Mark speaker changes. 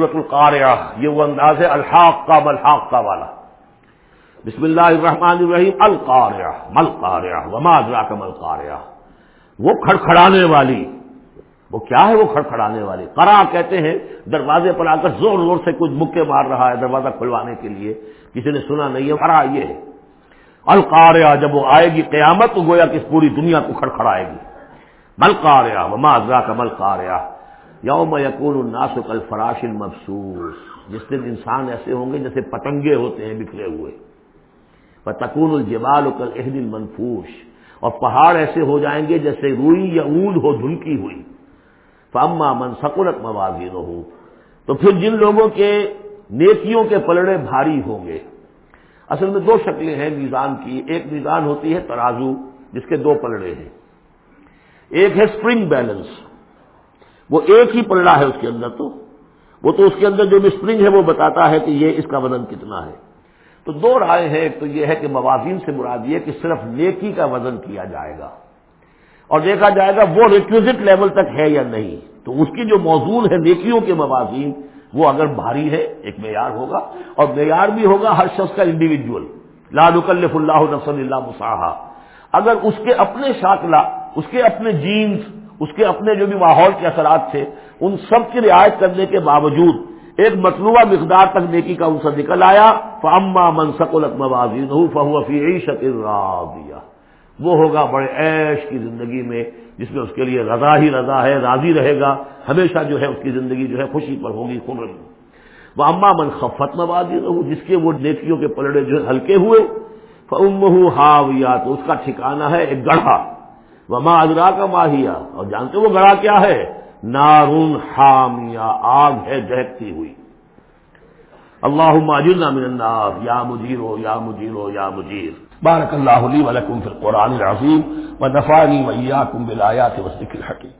Speaker 1: صورت القاریہ یہ وہ انداز ہے الحاق کا ملحاق کا والا۔ بسم اللہ الرحمن الرحیم القاریہ مل قاریہ وما ادراک مل قاریہ وہ کھڑکھڑانے والی، وہ کیا ہے وہ کھڑکھڑانے والی؟ قرا کہتے ہیں، دروازے پر آ کر زور زور سے کچھ مکے مار رہا ہے دروازہ کھلوانے کے لیے، کسی نے سنا نہیں ہے قرا یہ ہے۔ القاریہ جب وہ آئے گی قیامت، تو گویا کہ اس پوری دنیا کو کھڑکھڑائے گی۔ ملقاریہ وما ادراک مل قاریہ یوم یقون الناس کل فراش المفسوس جس دن انسان ایسے ہوں گے جیسے پتنگے ہوتے ہیں بکھرے ہوئے۔ تکون الجبال کل اہد المنفوش۔ اور پہاڑ ایسے ہو جائیں گے جیسے روئی یا اون ہو دھنکی ہوئی۔ فاما من سکولت موازی ہو تو پھر جن لوگوں کے نیکیوں کے پلڑے بھاری ہوں گے۔ اصل میں دو شکلیں ہیں میزان کی۔ ایک میزان ہوتی ہے ترازو، جس کے دو پلڑے ہیں۔ ایک ہے اسپرنگ بیلنس۔ وہ ایک ہی پلڑا ہے اس کے اندر تو۔ وہ تو اس کے اندر جو اسپرنگ ہے وہ بتاتا ہے کہ یہ اس کا وزن کتنا ہے۔ تو دو رائے ہیں، ایک تو یہ ہے کہ موازین سے مراد یہ کہ صرف نیکی کا وزن کیا جائے گا۔ اور دیکھا جائے گا وہ ریکوزٹ لیول تک ہے یا نہیں۔ تو اس کی جو موضوع ہے نیکیوں کے موازین، وہ اگر بھاری ہے، ایک معیار ہوگا۔ اور معیار بھی ہوگا ہر شخص کا انڈیویجل لالکلف اللہ نفصل اللہ مساحا اگر اس کے اپنے شاکلہ، اس کے اپنے جینس اس کے اپنے جو بھی ماحول کے اثرات تھے، ان سب کی رعایت کرنے کے باوجود ایک مطلوبہ مقدار تک نیکی کا ان سے نکل آیا فاما منسک الموازی فہو فی عیشت راضیہ وہ ہوگا بڑے عیش کی زندگی میں، جس میں اس کے لیے رضا ہی رضا ہے، راضی رہے گا۔ ہمیشہ جو ہے اس کی زندگی جو ہے خوشی پر ہوگی خمر وہ اما من خفت موازی رہو جس کے وہ نیکیوں کے پلڑے جو ہے ہلکے ہوئے۔ فم ہاویا تو اس کا ٹھکانا ہے، ایک گڑھا۔ وما ادرا کا ماہیا اور جانتے وہ گڑا کیا ہے؟ نارون حامیہ، آگ ہے دہتی ہوئی۔ اللہ ماجرنا من النار۔ یا مجیرو یا مجیرو، یا مجیر۔ بارک اللہ لی ولکم فی القرآن العظیم و نفانی ویاکم بالآیات و ذکر الحکیم۔